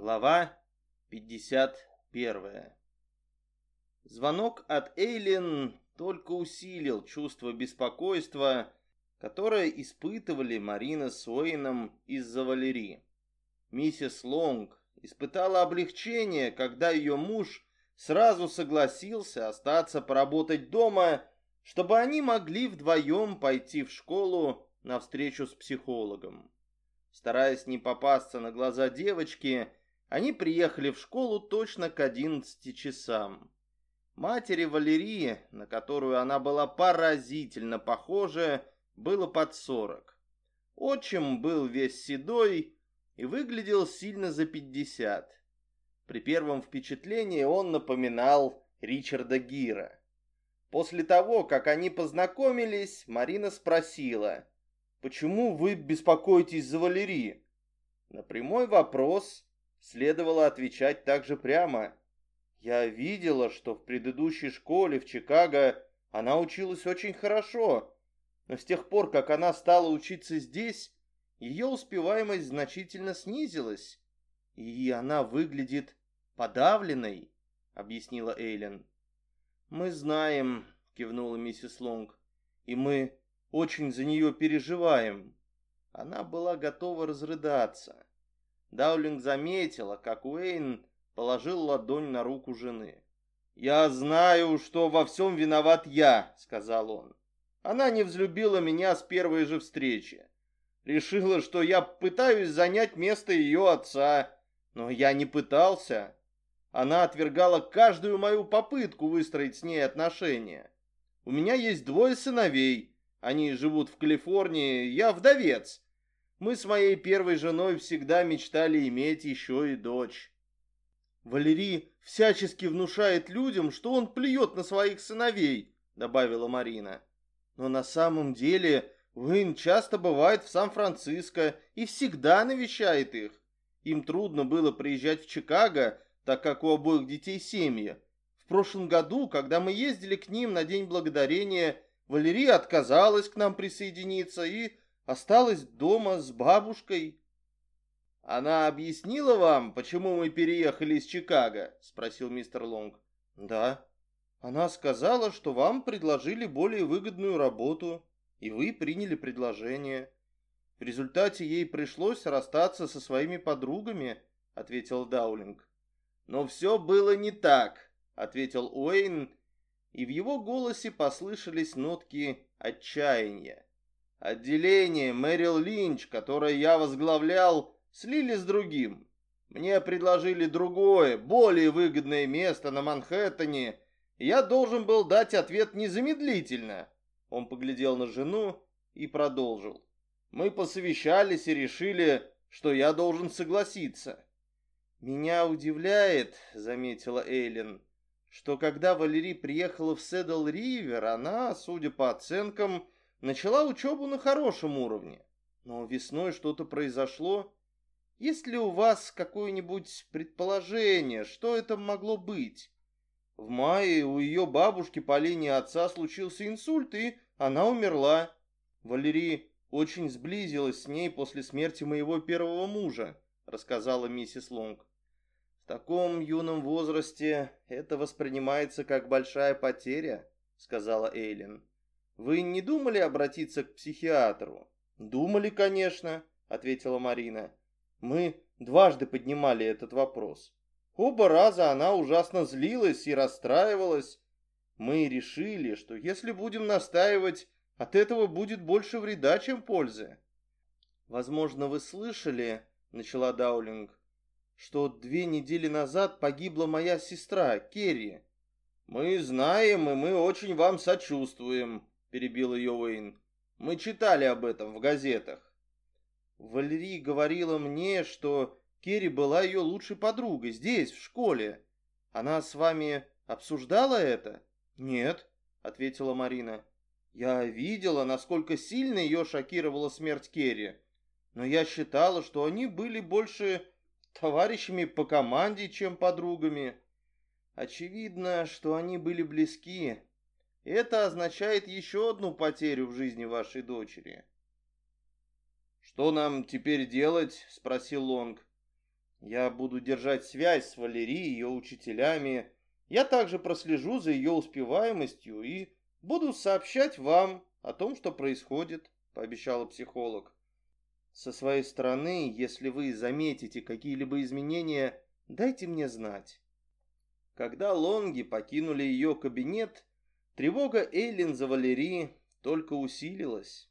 Глава 51. Звонок от Эйлин только усилил чувство беспокойства, которое испытывали Марина с Уэйном из-за Валерии. Миссис Лонг испытала облегчение, когда ее муж сразу согласился остаться поработать дома, чтобы они могли вдвоем пойти в школу на встречу с психологом. Стараясь не попасться на глаза девочки, они приехали в школу точно к 11 часам. Матери Валерии, на которую она была поразительно похожа, было под 40. Отчим был весь седой и выглядел сильно за 50. При первом впечатлении он напоминал Ричарда Гира. После того, как они познакомились, Марина спросила, «Почему вы беспокоитесь за Валерии?» На прямой вопрос Следовало отвечать также прямо. Я видела, что в предыдущей школе в Чикаго она училась очень хорошо, но с тех пор, как она стала учиться здесь, ее успеваемость значительно снизилась, и она выглядит подавленной, объяснила Эйлен. Мы знаем, кивнула миссис Лонг, и мы очень за нее переживаем. Она была готова разрыдаться. Даулинг заметила, как Уэйн положил ладонь на руку жены. «Я знаю, что во всем виноват я», — сказал он. «Она не взлюбила меня с первой же встречи. Решила, что я пытаюсь занять место ее отца, но я не пытался. Она отвергала каждую мою попытку выстроить с ней отношения. У меня есть двое сыновей. Они живут в Калифорнии, я вдовец. Мы с моей первой женой всегда мечтали иметь еще и дочь. Валерий всячески внушает людям, что он плюет на своих сыновей, добавила Марина. Но на самом деле Уэйн часто бывает в Сан-Франциско и всегда навещает их. Им трудно было приезжать в Чикаго, так как у обоих детей семьи. В прошлом году, когда мы ездили к ним на День Благодарения, Валерия отказалась к нам присоединиться и осталась дома с бабушкой. Она объяснила вам, почему мы переехали из Чикаго? спросил мистер Лонг. Да. Она сказала, что вам предложили более выгодную работу, и вы приняли предложение. В результате ей пришлось расстаться со своими подругами, ответил Даулинг. Но все было не так, ответил Уэйн, и в его голосе послышались нотки отчаяния. Отделение Мэрил Линч, которое я возглавлял, слили с другим. Мне предложили другое, более выгодное место на Манхэттене, и я должен был дать ответ незамедлительно. Он поглядел на жену и продолжил. Мы посовещались и решили, что я должен согласиться. Меня удивляет, заметила Эйлин, что когда Валерий приехала в Седл-Ривер, она, судя по оценкам, Начала учебу на хорошем уровне, но весной что-то произошло. Есть ли у вас какое-нибудь предположение, что это могло быть? В мае у ее бабушки по линии отца случился инсульт, и она умерла. Валерий очень сблизилась с ней после смерти моего первого мужа, рассказала миссис Лонг. В таком юном возрасте это воспринимается как большая потеря, сказала Эйлин. Вы не думали обратиться к психиатру? Думали, конечно, ответила Марина. Мы дважды поднимали этот вопрос. Оба раза она ужасно злилась и расстраивалась. Мы решили, что если будем настаивать, от этого будет больше вреда, чем пользы. Возможно, вы слышали, начала Даулинг, что две недели назад погибла моя сестра, Керри. Мы знаем, и мы очень вам сочувствуем, перебил ее Уэйн. Мы читали об этом в газетах. Валерий говорила мне, что Керри была ее лучшей подругой здесь, в школе. Она с вами обсуждала это? Нет, ответила Марина. Я видела, насколько сильно ее шокировала смерть Керри, но я считала, что они были больше товарищами по команде, чем подругами. Очевидно, что они были близки, это означает еще одну потерю в жизни вашей дочери. «Что нам теперь делать?» — спросил Лонг. Я буду держать связь с Валерией и ее учителями. Я также прослежу за ее успеваемостью и буду сообщать вам о том, что происходит, пообещала психолог. Со своей стороны, если вы заметите какие-либо изменения, дайте мне знать. Когда Лонги покинули ее кабинет, тревога Эйлин за Валерии только усилилась.